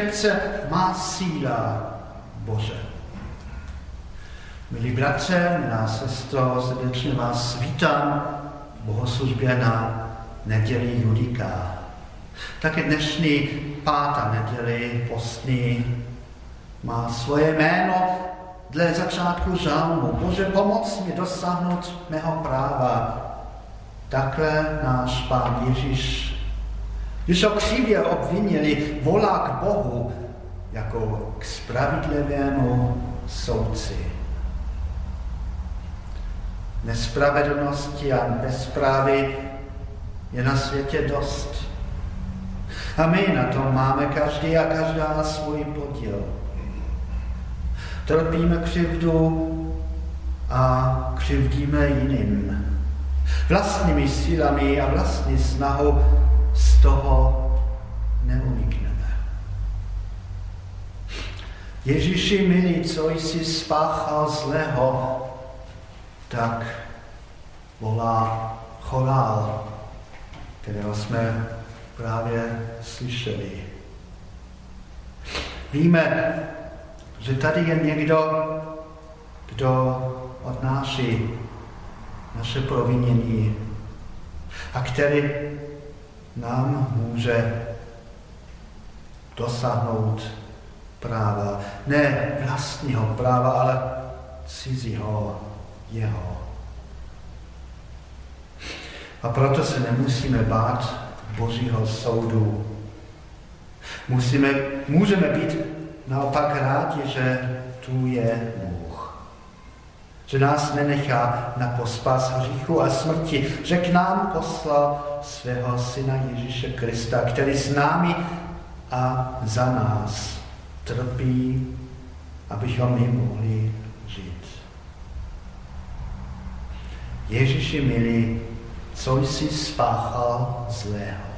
přece má síla, Bože. Milí bratře, milá sestro, srdečně vás vítám v bohoslužbě na neděli Judika. Také dnešní pátá neděli postní má svoje jméno dle začátku žalmu. Bože, pomoc mi dosáhnout mého práva. Takhle náš pán Ježíš, když ho křivě obvinili, volá k Bohu jako k spravedlivému soudci. Nespravedlnosti a bezprávy je na světě dost. A my na tom máme každý a každá svůj podíl. Trpíme křivdu a křivdíme jiným. Vlastními silami a vlastní snahou toho neunikneme. Ježíši milý, co jsi spáchal zlého, tak volá chorál, kterého jsme právě slyšeli. Víme, že tady je někdo, kdo odnáší naše provinění a který nám může dosáhnout práva. Ne vlastního práva, ale cizího jeho. A proto se nemusíme bát Božího soudu. Musíme, můžeme být naopak rádi, že tu je. Že nás nenechá na pospas hříchu a smrti, že k nám poslal svého syna Ježíše Krista, který s námi a za nás trpí, abychom my mohli žít. Ježíši milí, co jsi spáchal zlého?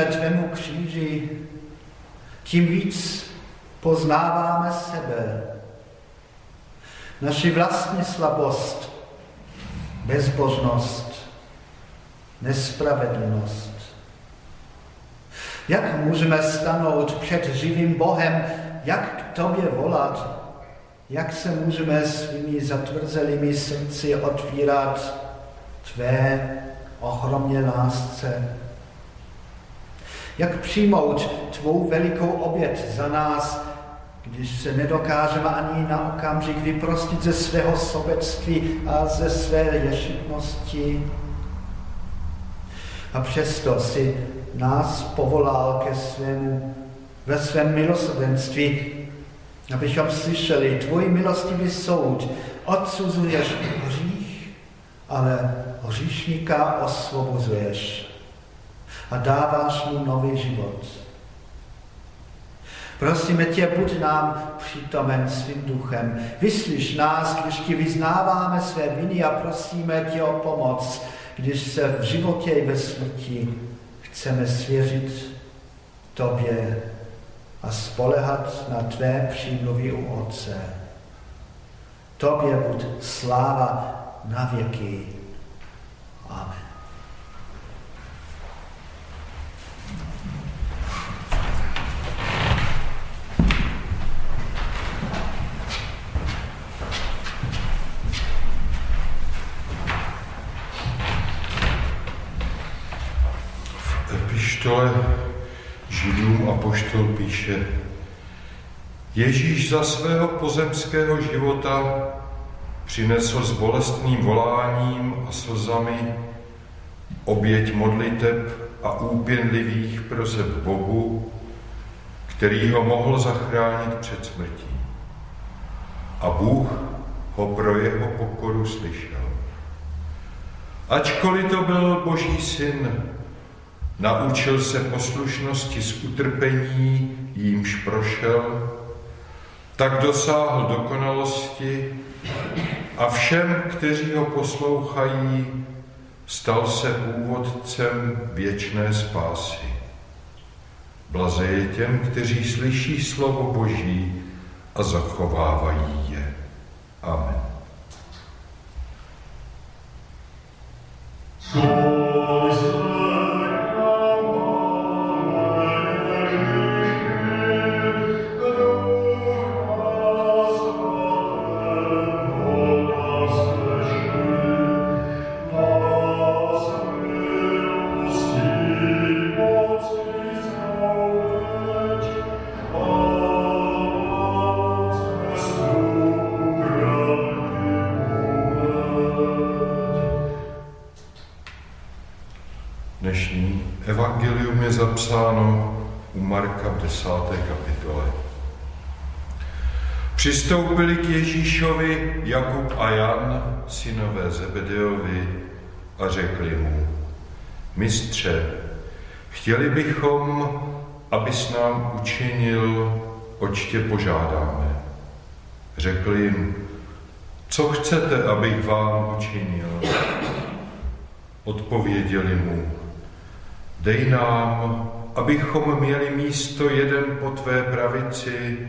Blížíme tvému kříži, tím víc poznáváme sebe, naši vlastní slabost, bezbožnost, nespravedlnost. Jak můžeme stanout před živým Bohem, jak k tobě volat, jak se můžeme svými zatvrzelými srdci otvírat tvé ohromně lásce. Jak přijmout tvou velikou oběd za nás, když se nedokážeme ani na okamžik vyprostit ze svého sobectví a ze své ješitnosti. A přesto si nás povolal ke svému, ve svém milosrdenství, abychom slyšeli, tvůj milostivý soud odsuzuješ hřích, ale hříšníka osvobozuješ a dáváš mu nový život. Prosíme tě, buď nám přítomen svým duchem. Vyslyš nás, když ti vyznáváme své viny a prosíme tě o pomoc, když se v životě i ve smrti chceme svěřit tobě a spolehat na tvé přímluvy u Otce. Tobě buď sláva na věky. Amen. Epištole Židům a poštol píše, Ježíš za svého pozemského života přinesl s bolestným voláním a slzami oběť modliteb a úpěnlivých prozeb Bohu, který ho mohl zachránit před smrtí. A Bůh ho pro jeho pokoru slyšel. Ačkoliv to byl Boží syn, Naučil se poslušnosti z utrpení, jímž prošel, tak dosáhl dokonalosti a všem, kteří ho poslouchají, stal se původcem věčné spásy. Blaze je těm, kteří slyší slovo Boží a zachovávají je. Amen. So, desáté kapitole. Přistoupili k Ježíšovi Jakub a Jan, synové Zebedeovi, a řekli mu, mistře, chtěli bychom, abys nám učinil, oč tě požádáme. Řekl jim, co chcete, abych vám učinil? Odpověděli mu, Dej nám, abychom měli místo jeden po tvé pravici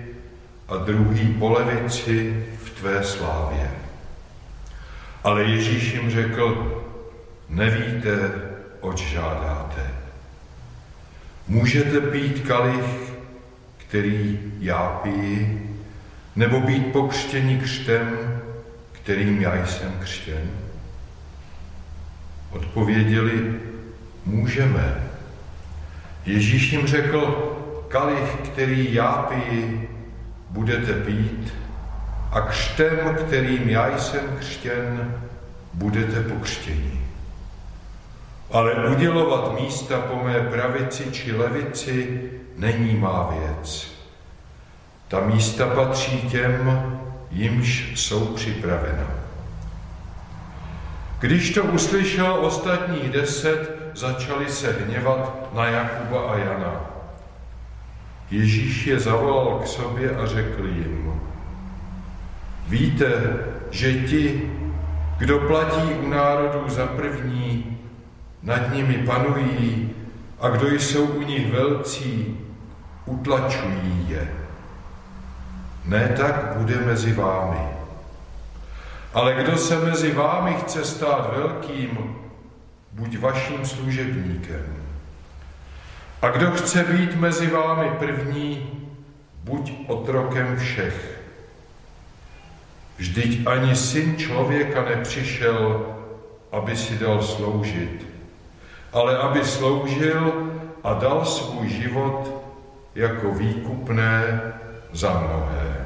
a druhý po levici v tvé slávě. Ale Ježíš jim řekl, nevíte, oč žádáte. Můžete pít kalich, který já piji, nebo být pokřtěni křtem, kterým já jsem křtěn? Odpověděli, Můžeme. Ježíš jim řekl, kalich, který já piji, budete pít a křtem, kterým já jsem křtěn, budete pokřtěni. Ale udělovat místa po mé pravici či levici není má věc. Ta místa patří těm, jimž jsou připravena. Když to uslyšel ostatních deset, začali se hněvat na Jakuba a Jana. Ježíš je zavolal k sobě a řekl jim, víte, že ti, kdo platí u národů za první, nad nimi panují a kdo jsou u nich velcí, utlačují je. Ne tak bude mezi vámi. Ale kdo se mezi vámi chce stát velkým, buď vaším služebníkem. A kdo chce být mezi vámi první, buď otrokem všech. Vždyť ani syn člověka nepřišel, aby si dal sloužit, ale aby sloužil a dal svůj život jako výkupné za mnohé.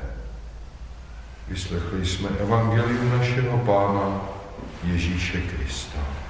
Vyslechli jsme evangelium našeho Pána Ježíše Krista.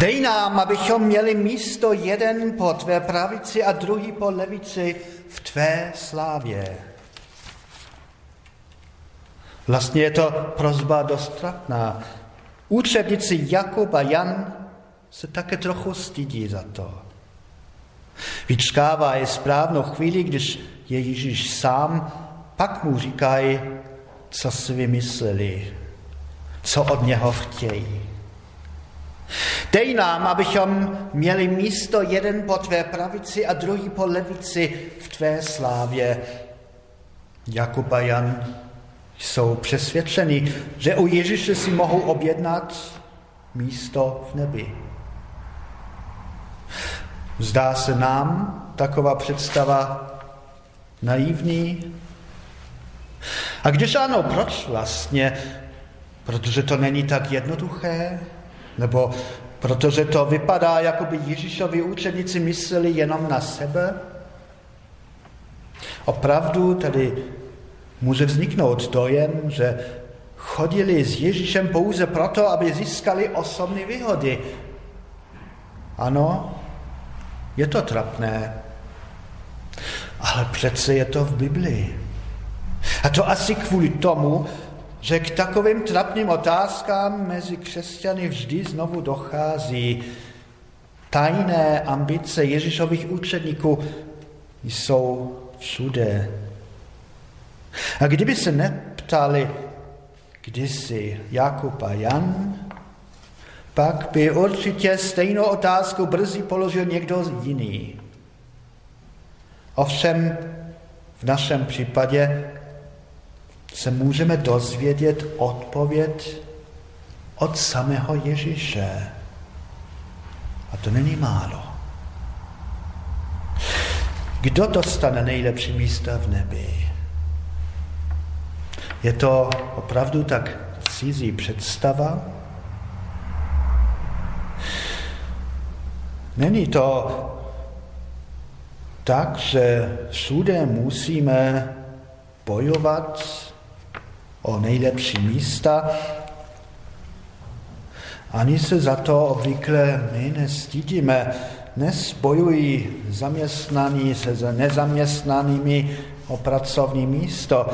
Dej nám, abychom měli místo jeden po tvé pravici a druhý po levici v tvé slávě. Vlastně je to prozba dostratná. Účetnici Jakub a Jan se také trochu stydí za to. Vyčkává je správnou chvíli, když je Ježíš sám, pak mu říkají, co si vymysleli, co od něho chtějí. Dej nám, abychom měli místo jeden po tvé pravici a druhý po levici v tvé slávě. Jakub a Jan jsou přesvědčeni, že u Ježíše si mohou objednat místo v nebi. Zdá se nám taková představa Naivní? A když ano, proč vlastně? Protože to není tak jednoduché? Nebo protože to vypadá, jako by Ježíšovi učeníci mysleli jenom na sebe? Opravdu tedy může vzniknout dojem, že chodili s Ježíšem pouze proto, aby získali osobní výhody. Ano, je to trapné, ale přece je to v Biblii. A to asi kvůli tomu, že k takovým trapným otázkám mezi křesťany vždy znovu dochází. Tajné ambice Ježíšových učedníků jsou všude. A kdyby se neptali kdysi Jakub a Jan, pak by určitě stejnou otázku brzy položil někdo jiný. Ovšem v našem případě se můžeme dozvědět odpověď od samého Ježíše. A to není málo. Kdo dostane nejlepší místa v nebi? Je to opravdu tak cizí představa? Není to tak, že všude musíme bojovat o nejlepší místa, ani se za to obvykle my nestydíme. Dnes bojují zaměstnaní se nezaměstnanými o pracovní místo.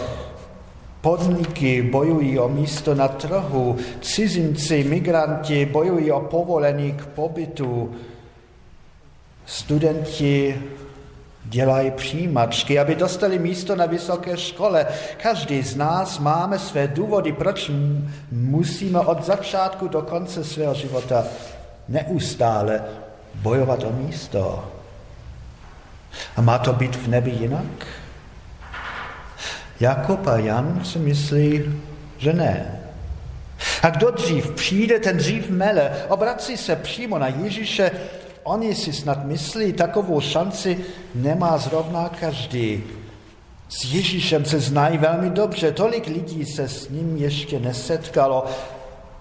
Podniky bojují o místo na trhu, cizinci, migranti bojují o povolení k pobytu, studenti dělají přijímačky, aby dostali místo na vysoké škole. Každý z nás máme své důvody, proč musíme od začátku do konce svého života neustále bojovat o místo. A má to být v nebi jinak? Jakob a Jan si myslí, že ne. A kdo dřív přijde, ten dřív mele. Obrací se přímo na Ježíše. Oni si snad myslí, takovou šanci nemá zrovna každý. S Ježíšem se znají velmi dobře, tolik lidí se s ním ještě nesetkalo.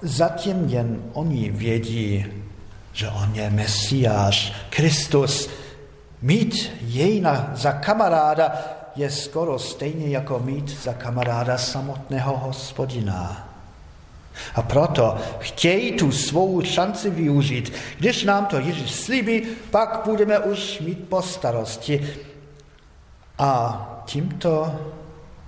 Zatím jen oni vědí, že on je Mesiáš, Kristus. Mít jej na, za kamaráda je skoro stejně jako mít za kamaráda samotného hospodina. A proto chtějí tu svou šanci využít. Když nám to Ježíš slíbí, pak budeme už mít po starosti. A tímto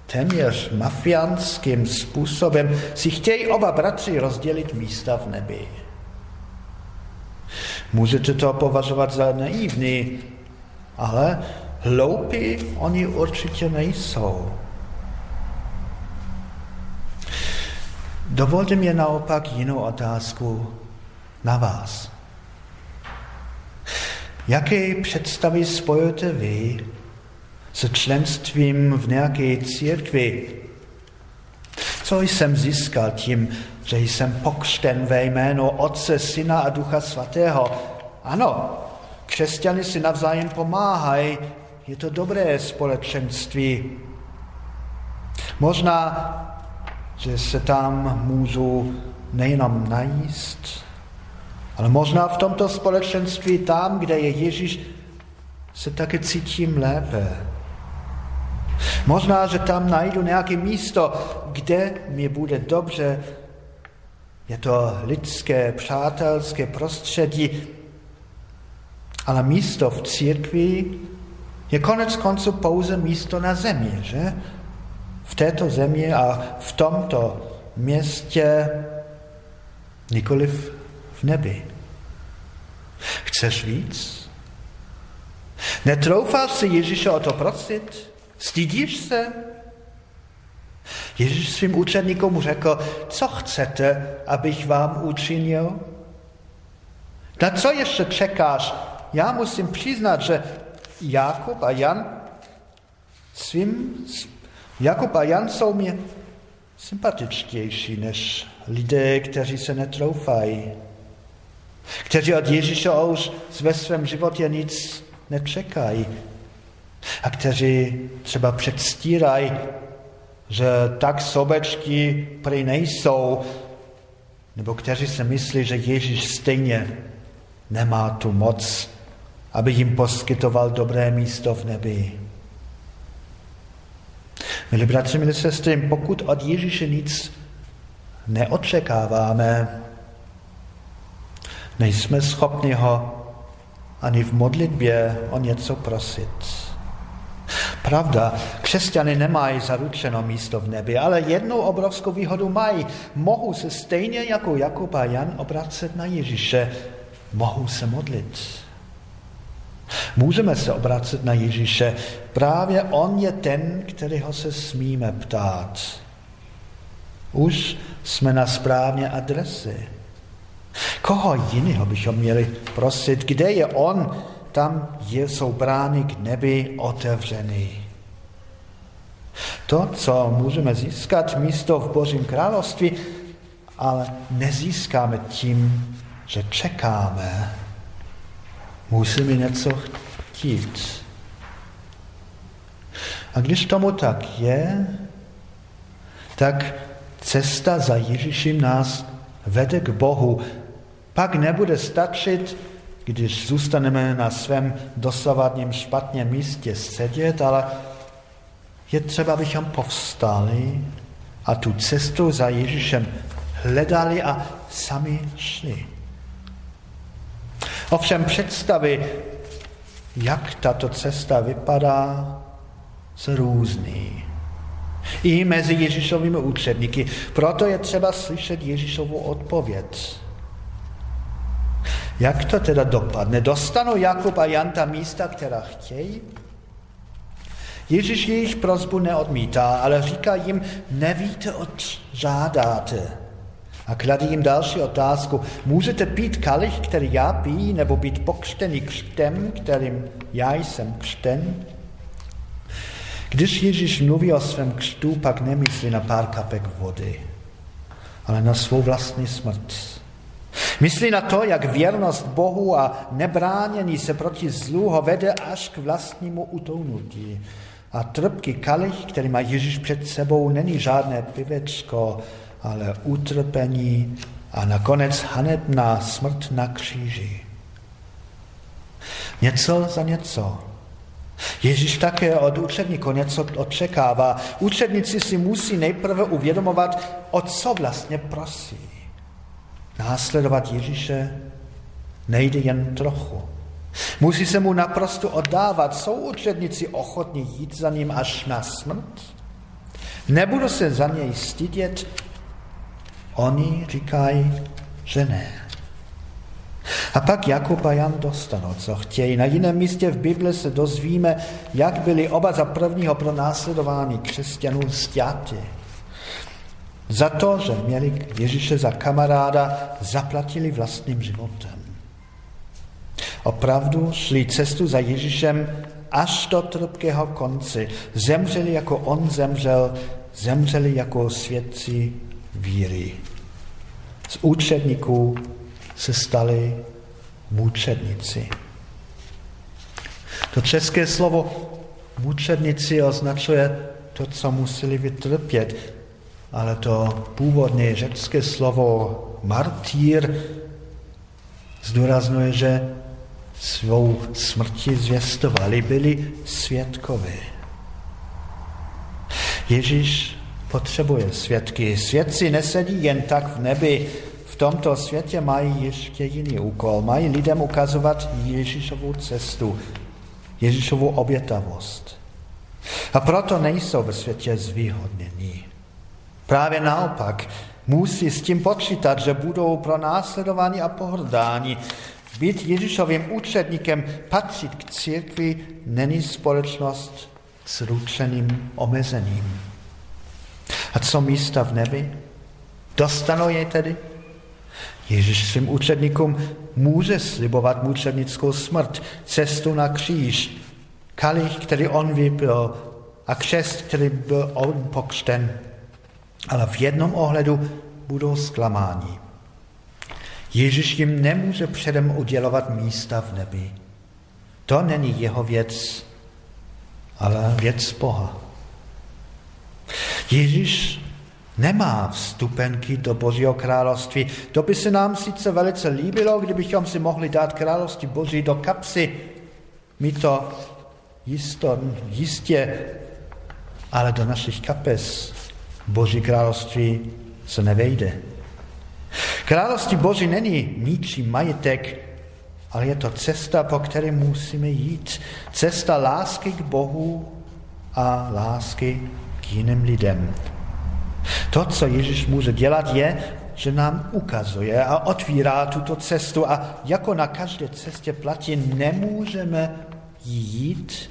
téměř mafiánským způsobem si chtějí oba bratři rozdělit místa v nebi. Můžete to považovat za naivní, ale Hloupí oni určitě nejsou. Dovolte mi naopak jinou otázku na vás. Jaké představy spojujete vy se členstvím v nějaké církvi? Co jsem získal tím, že jsem pokřten ve jméno Otce, Syna a Ducha Svatého? Ano, křesťany si navzájem pomáhají, je to dobré společenství. Možná, že se tam můžu nejenom najíst, ale možná v tomto společenství, tam, kde je Ježíš, se také cítím lépe. Možná, že tam najdu nějaké místo, kde mi bude dobře. Je to lidské, přátelské prostředí, ale místo v církvi je konec konců pouze místo na zemi, že? V této zemi a v tomto městě, nikoliv v nebi. Chceš víc? Netroufáš si Ježíše o to prosit? Stydíš se? Ježíš svým učeníkům řekl, co chcete, abych vám učinil? Na co ještě čekáš? Já musím přiznat, že Jakub a Jan svým, Jakub a Jan jsou mě sympatičtější než lidé, kteří se netroufají, kteří od Ježíše už ve svém životě nic nečekají. a kteří třeba předstírají, že tak sobečky prý nejsou, nebo kteří si myslí, že Ježíš stejně nemá tu moc, aby jim poskytoval dobré místo v nebi. Milí bratři, milí sestry, pokud od Ježíše nic neočekáváme, nejsme schopni ho ani v modlitbě o něco prosit. Pravda, křesťany nemají zaručeno místo v nebi, ale jednou obrovskou výhodu mají. Mohou se stejně jako Jakub a Jan obracet na Ježíše. Mohou se modlit. Můžeme se obracet na Ježíše. Právě on je ten, kterého se smíme ptát. Už jsme na správné adresy. Koho jiného bychom měli prosit? Kde je on? Tam jsou brány k nebi otevřeny. To, co můžeme získat místo v Božím království, ale nezískáme tím, že čekáme. Musíme něco chtít. A když tomu tak je, tak cesta za Ježíšem nás vede k Bohu. Pak nebude stačit, když zůstaneme na svém dosavadním špatném místě sedět, ale je třeba, abychom povstali a tu cestu za Ježíšem hledali a sami šli. Ovšem představy, jak tato cesta vypadá, se různý. I mezi Ježíšovými učedníky. Proto je třeba slyšet Ježíšovu odpověď. Jak to teda dopadne? Dostanou Jakub a Jan ta místa, která chtějí? Ježíš jejich prozbu neodmítá, ale říká jim, nevíte, oč žádáte. A kladí jim další otázku. Můžete pít kalich, který já pijí, nebo být pokřtený křtem, kterým já jsem křten? Když Ježíš mluví o svém křtu, pak nemyslí na pár kapek vody, ale na svou vlastní smrt. Myslí na to, jak věrnost Bohu a nebránění se proti zlu ho vede až k vlastnímu utounutí. A trpký kalich, který má Ježíš před sebou, není žádné pivečko, ale utrpení a nakonec hanebná smrt na kříži. Něco za něco. Ježíš také od učedníků něco očekává. Učedníci si musí nejprve uvědomovat, o co vlastně prosí. Následovat Ježíše nejde jen trochu. Musí se mu naprosto oddávat. Jsou učedníci ochotní jít za ním až na smrt? Nebudu se za něj stydět. Oni říkají, že ne. A pak Jakub a Jan dostanou, co chtějí. Na jiném místě v Bibli se dozvíme, jak byli oba za prvního pro následování křesťanů stěti. Za to, že měli Ježíše za kamaráda, zaplatili vlastním životem. Opravdu šli cestu za Ježíšem až do trpkého konce. Zemřeli jako on zemřel, zemřeli jako svědci víry. Z účetníků se stali mučedníci. To české slovo mučedníci označuje to, co museli vytrpět, ale to původné řecké slovo martýr zdůraznuje, že svou smrti zvěstovali, byli světkové. Ježíš potřebuje svědky. Svědci nesedí jen tak v nebi, v tomto světě mají ještě jiný úkol. Mají lidem ukazovat Ježíšovu cestu, Ježíšovu obětavost. A proto nejsou ve světě zvýhodnění. Právě naopak, musí s tím počítat, že budou pro následování a pohrdáni. Být Ježíšovým účetníkem, patřit k církvi, není společnost s ručeným omezením. A co místa v nebi? Dostanou je tedy? Ježíš svým učedníkům může slibovat mučednickou smrt, cestu na kříž, kalich, který on vypil a křest, který byl on pokřten. Ale v jednom ohledu budou zklamáni. Ježíš jim nemůže předem udělovat místa v nebi. To není jeho věc. ale věc Boha. Ježíš nemá vstupenky do Božího království. To by se nám sice velice líbilo, kdybychom si mohli dát království Boží do kapsy. My to jisto, jistě, ale do našich kapes Boží království se nevejde. Království Boží není ničí majetek, ale je to cesta, po které musíme jít. Cesta lásky k Bohu a lásky jiným lidem. To, co Ježíš může dělat, je, že nám ukazuje a otvírá tuto cestu a jako na každé cestě platí, nemůžeme jít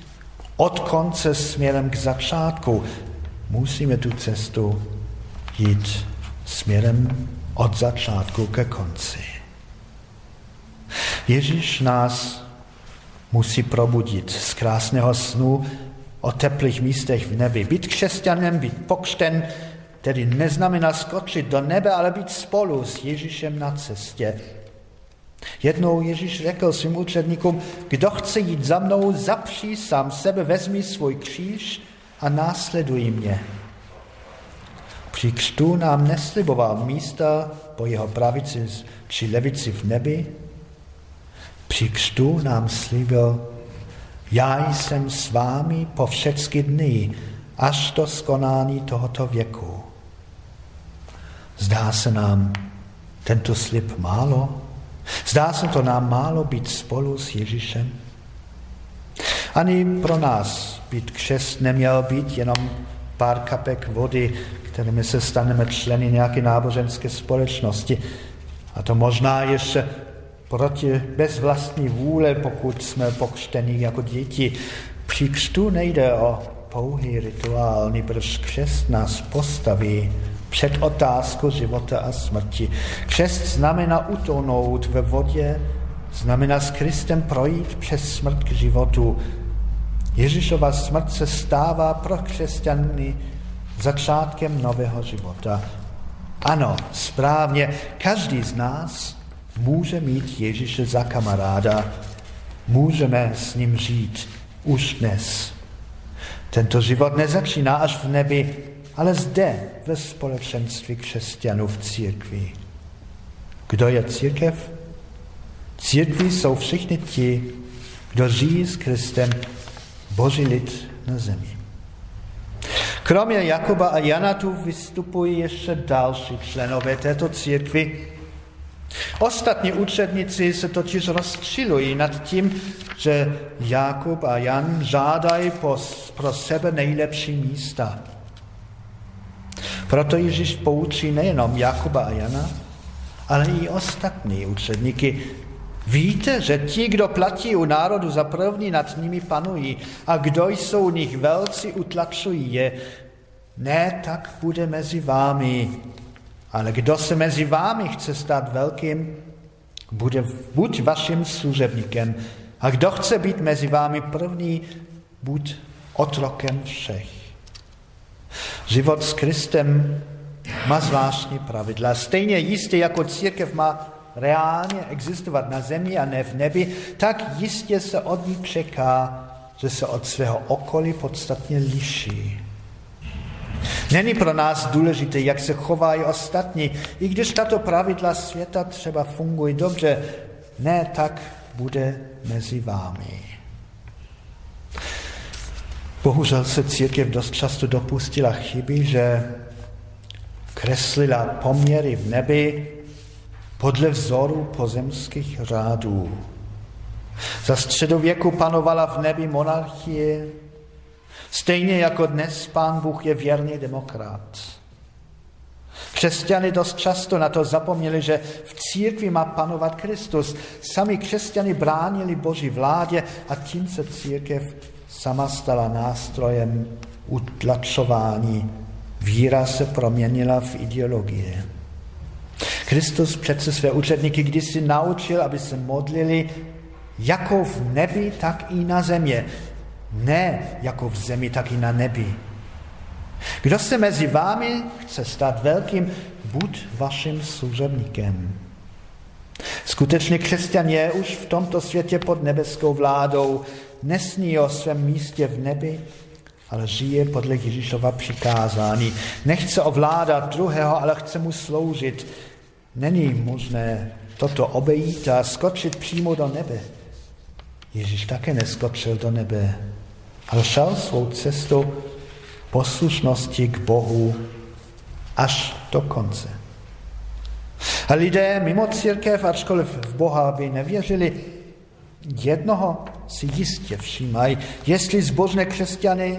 od konce směrem k začátku. Musíme tu cestu jít směrem od začátku ke konci. Ježíš nás musí probudit z krásného snu o teplých místech v nebi. Být křesťanem, být pokřten, tedy neznamená skočit do nebe, ale být spolu s Ježíšem na cestě. Jednou Ježíš řekl svým učedníkům, kdo chce jít za mnou, zapří sám sebe, vezmi svůj kříž a následuj mě. Při křtu nám nesliboval místa po jeho pravici či levici v nebi. Při křtu nám slíbil, já jsem s vámi po všechny dny, až do skonání tohoto věku. Zdá se nám tento slib málo? Zdá se to nám málo být spolu s Ježíšem? Ani pro nás být křest neměl být jenom pár kapek vody, kterými se staneme členy nějaké náboženské společnosti. A to možná ještě proti bez vlastní vůle, pokud jsme pokřtení jako děti. Při křtu nejde o pouhý rituál, nebož křest nás postaví před otázkou života a smrti. Křest znamená utonout ve vodě, znamená s Kristem projít přes smrt k životu. Ježíšova smrt se stává pro křesťany začátkem nového života. Ano, správně, každý z nás může mít Ježíše za kamaráda, můžeme s ním žít už dnes. Tento život nezačíná až v nebi, ale zde ve společenství křesťanů v církvi. Kdo je církev? Církvi jsou všichni ti, kdo žijí s Kristem, boží lid na zemi. Kromě Jakuba a Jana tu vystupují ještě další členové této církvy. Ostatní učedníci se totiž rozčilují nad tím, že Jakub a Jan žádají pro sebe nejlepší místa. Proto Ježíš poučí nejenom Jakuba a Jana, ale i ostatní učedníky. Víte, že ti, kdo platí u národu za první, nad nimi panují a kdo jsou u nich velci, utlačují je. Ne, tak bude mezi vámi. Ale kdo se mezi vámi chce stát velkým, bude buď vaším služebníkem. A kdo chce být mezi vámi první, buď otrokem všech. Život s Kristem má zvláštní pravidla. Stejně jistě jako církev má reálně existovat na zemi a ne v nebi, tak jistě se od ní čeká, že se od svého okolí podstatně liší. Není pro nás důležité, jak se chovají ostatní, i když tato pravidla světa třeba fungují dobře, ne tak bude mezi vámi. Bohužel se církev dost často dopustila chyby, že kreslila poměry v nebi podle vzoru pozemských řádů. Za středověku panovala v nebi monarchie, stejně jako dnes pán Bůh je věrný demokrat. Křesťany dost často na to zapomněli, že v církvi má panovat Kristus. Sami křesťany bránili Boží vládě a tím se církev sama stala nástrojem utlačování. Víra se proměnila v ideologie. Kristus přece své učedníky kdysi naučil, aby se modlili jako v nebi, tak i na země. Ne jako v zemi, tak i na nebi. Kdo se mezi vámi chce stát velkým, buď vaším služebníkem. Skutečně křesťan je už v tomto světě pod nebeskou vládou, nesní o svém místě v nebi, ale žije podle Ježíšova přikázání. Nechce ovládat druhého, ale chce mu sloužit. Není možné toto obejít a skočit přímo do nebe. Ježíš také neskočil do nebe, ale šel svou cestou poslušnosti k Bohu až do konce. A lidé mimo církev, ačkoliv v Boha by nevěřili, jednoho si jistě všímají, jestli zbožné křesťany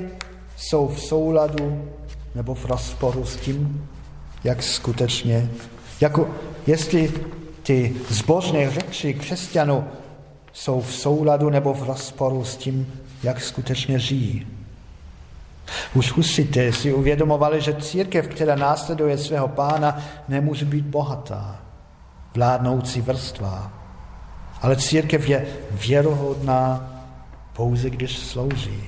jsou v souladu nebo v rozporu s tím, jak skutečně, jako jestli ty zbožné řeči křesťanů jsou v souladu nebo v rozporu s tím, jak skutečně žijí. Už husité si uvědomovali, že církev, která následuje svého pána, nemůže být bohatá, vládnoucí vrstva. Ale církev je věrohodná pouze, když slouží.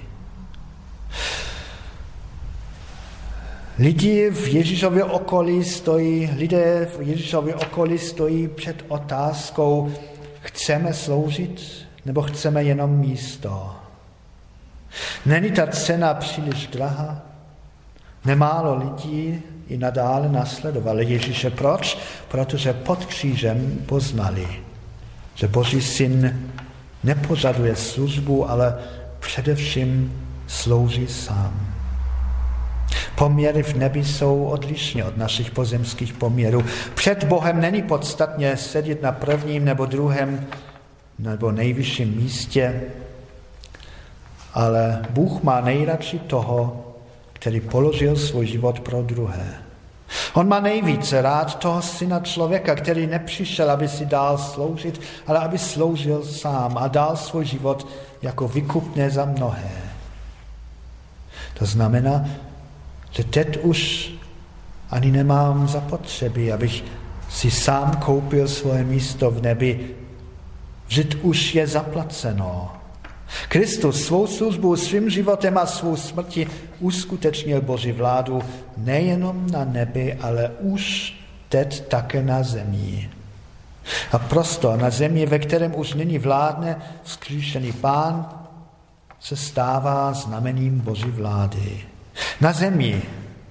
Lidi v Ježíšově okolí stojí, lidé v Ježíšově okolí stojí před otázkou, chceme sloužit nebo chceme jenom místo. Není ta cena příliš drahá? Nemálo lidí i nadále nasledovali Ježíše. Proč? Protože pod křížem poznali, že Boží syn nepožaduje službu, ale především slouží sám. Poměry v nebi jsou odlišné od našich pozemských poměrů. Před Bohem není podstatně sedět na prvním nebo druhém nebo nejvyšším místě, ale Bůh má nejradši toho, který položil svůj život pro druhé. On má nejvíce rád toho syna člověka, který nepřišel, aby si dál sloužit, ale aby sloužil sám a dal svůj život jako vykupné za mnohé. To znamená, že teď už ani nemám zapotřebí, abych si sám koupil svoje místo v nebi. Žid už je zaplaceno. Kristus svou službou, svým životem a svou smrti uskutečnil Boží vládu nejenom na nebi, ale už teď také na zemi. A prostor na zemi, ve kterém už nyní vládne vzkříšený pán, se stává znamením Boží vlády. Na zemi,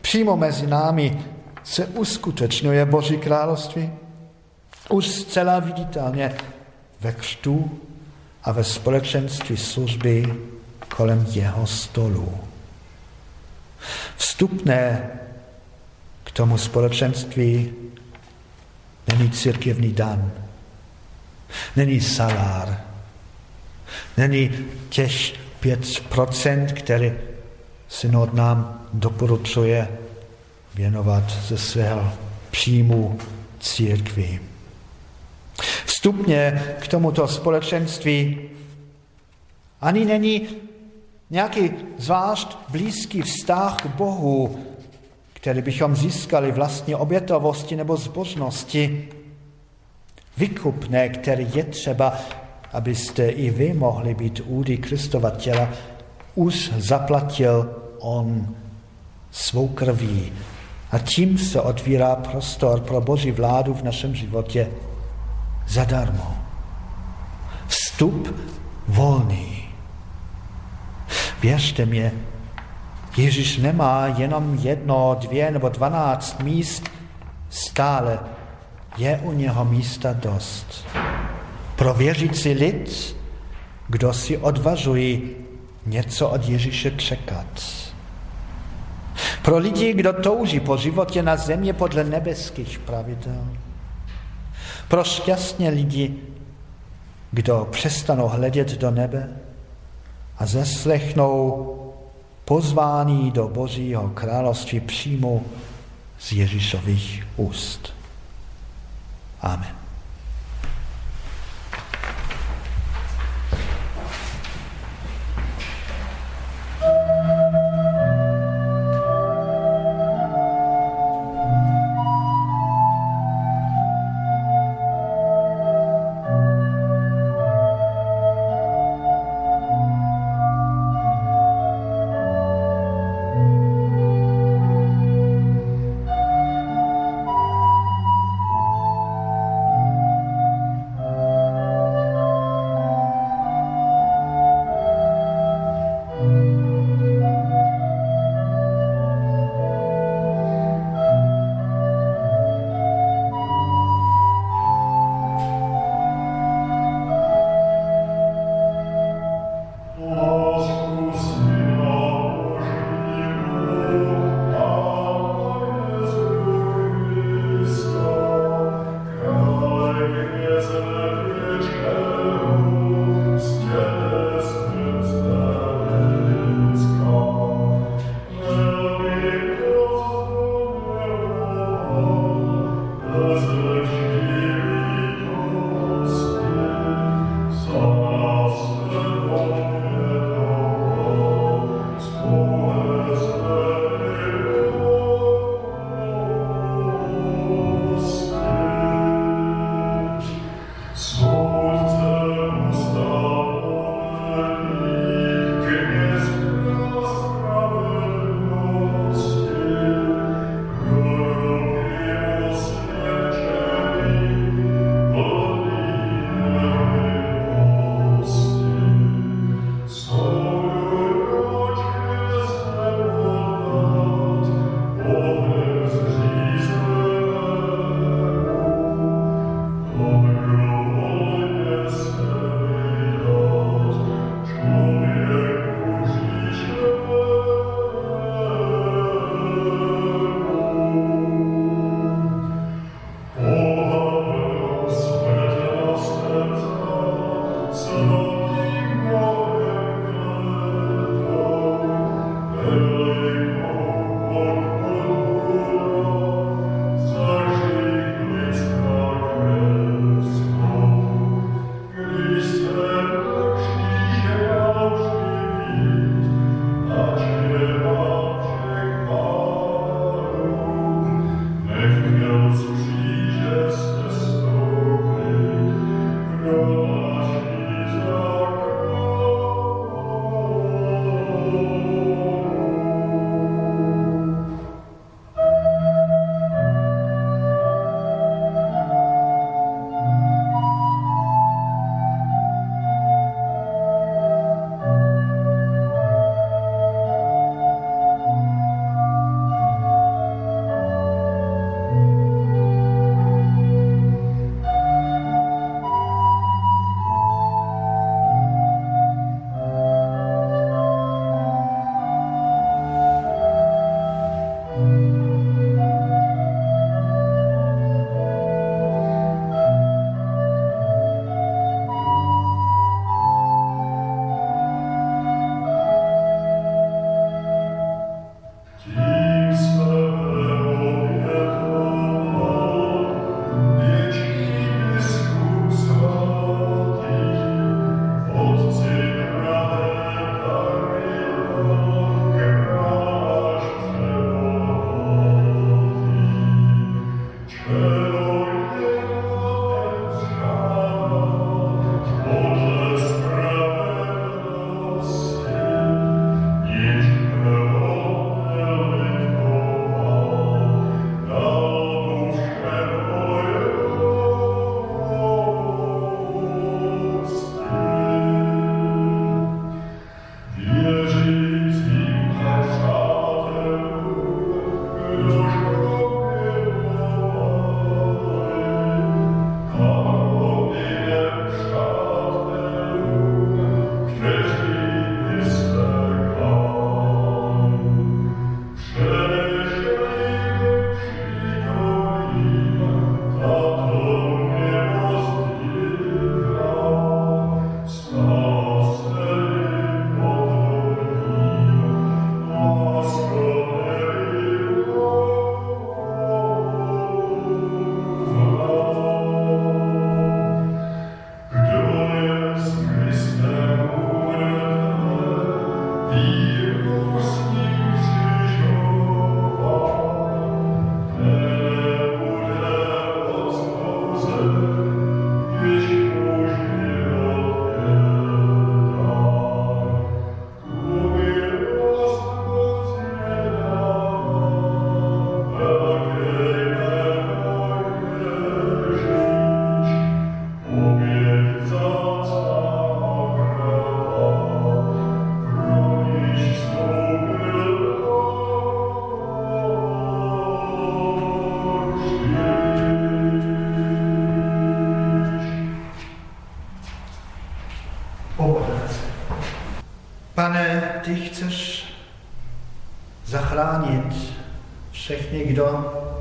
přímo mezi námi, se uskutečňuje Boží království. Už zcela viditelně ve křtu a ve společenství služby kolem jeho stolu. Vstupné k tomu společenství není církevní dan, není salár, není pět procent, které synod nám doporučuje věnovat ze svého příjmu církvi. Vstupně k tomuto společenství ani není nějaký zvlášť blízký vztah k Bohu, který bychom získali vlastně obětovosti nebo zbožnosti. Vykupné, které je třeba, abyste i vy mohli být údy Kristova těla, už zaplatil on svou krví. A tím se otvírá prostor pro Boží vládu v našem životě zadarmo. Vstup volný. Věřte mě, Ježíš nemá jenom jedno, dvě nebo dvanáct míst, stále je u něho místa dost. Pro věřící lid, kdo si odvažují něco od Ježíše čekat. Pro lidi, kdo touží po životě na země podle nebeských pravidel. Pro šťastně lidi, kdo přestanou hledět do nebe a zeslechnou pozvání do Božího království přímo z Ježíšových úst. Amen.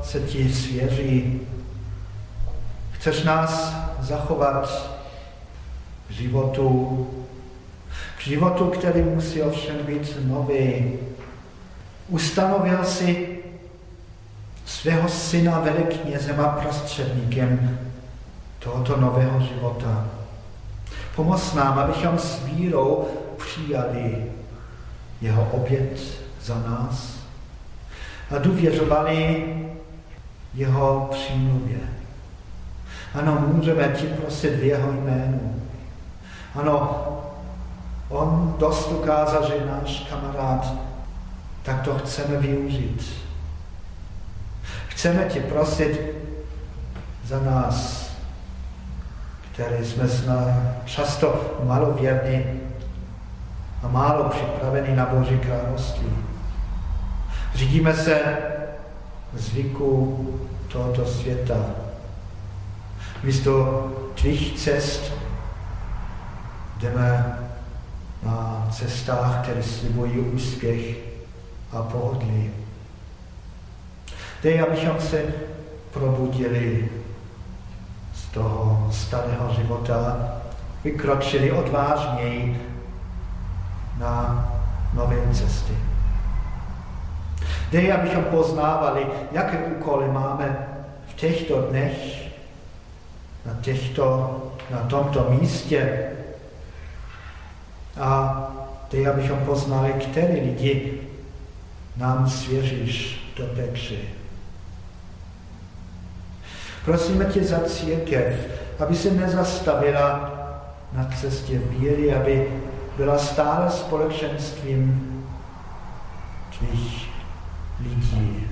Se ti svěří, chceš nás zachovat k životu, k životu, který musí ovšem být nový. Ustanovil si svého syna veleknězem a prostředníkem tohoto nového života. Pomoz nám, abychom s vírou přijali jeho oběd za nás a důvěřovali jeho přímluvě. Ano, můžeme ti prosit v jeho jménu. Ano, on dost ukázal, že je náš kamarád, tak to chceme využít. Chceme tě prosit za nás, který jsme často malověrní a málo připraveni na Boží království. Řídíme se zvyku tohoto světa. Místo tvých cest jdeme na cestách, které slibují úspěch a pohodlí. Dej, abychom se probudili z toho starého života, vykročili odvážněji na nové cesty. Dej, abychom poznávali, jaké úkoly máme v těchto dnech, na, těchto, na tomto místě. A dej, abychom poznali, které lidi nám svěříš do péči. Prosíme tě za církev, aby se nezastavila na cestě víry, aby byla stále společenstvím tvých lidí.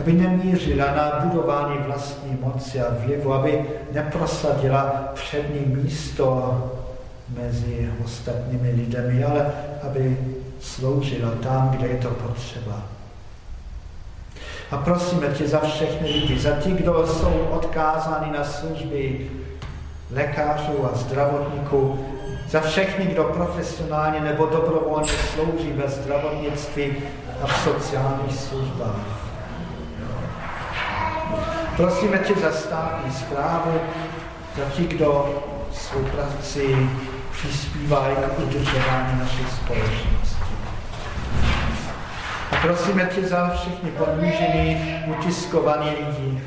Aby nemířila na budování vlastní moci a vlivu, aby neprosadila přední místo mezi ostatními lidmi, ale aby sloužila tam, kde je to potřeba. A prosíme tě za všechny lidi, za ti, kdo jsou odkázáni na služby lékařů a zdravotníků, za všechny, kdo profesionálně nebo dobrovolně slouží ve zdravotnictví a v sociálních službách. Prosíme tě za státní zprávu, za ti, kdo svou prací přispívají k udržování naší společnosti. A prosíme tě za všechny ponížený, utiskovaný lidi,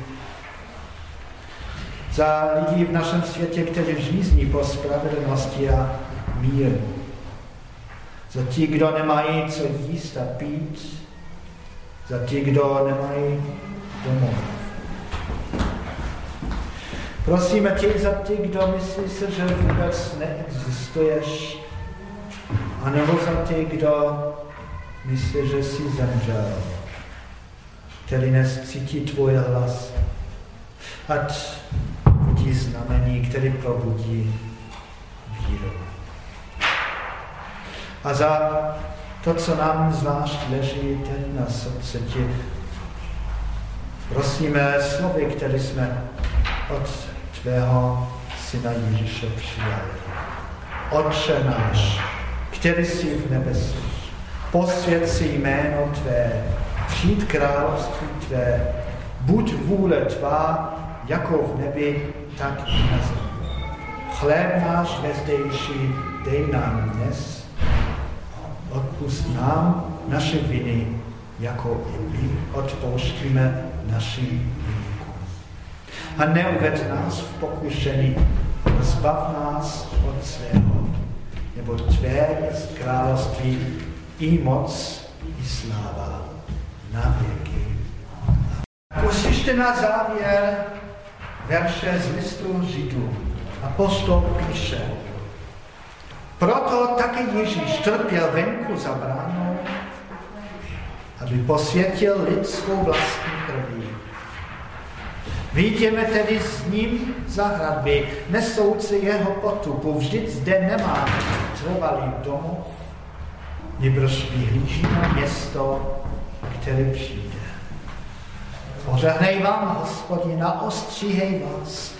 za lidi v našem světě, kteří žízní po spravedlnosti a míru. Za ti, kdo nemají co jíst a pít, za ti, kdo nemají domov. Prosíme tě za ty, kdo myslí se, že vůbec neexistuješ, anebo za ty, kdo myslí, že jsi zemřel, který nescítí tvůj hlas. Ať vidí znamení, který probudí víru. A za to, co nám zvlášť leží teď na srdci, prosíme slovy, které jsme od tvého syna Ježíše přijali. Otče náš, který jsi v nebesích, posvěd si jméno Tvé, přijít království Tvé, buď vůle Tvá, jako v nebi, tak i na zemi. Chléb náš nezdejší dej nám dnes, odpust nám naše viny, jako my odpouštíme našim viníkům. A neuved nás v pokušení, zbav nás od svého, nebo tvé je království i moc, i sláva na věky. Uslyšte na závěr verše z listu Židů. Apostol píše, proto taky Ježíš trpěl venku za bránou, aby posvětil lid svou vlastní krví. Vítěme tedy s ním za hradby, nesouci jeho potupu, vždyť zde nemá trvalý domov, nebož vyhlížíme město, které přijde. Požehnej vám, hospodina, ostříhej vás,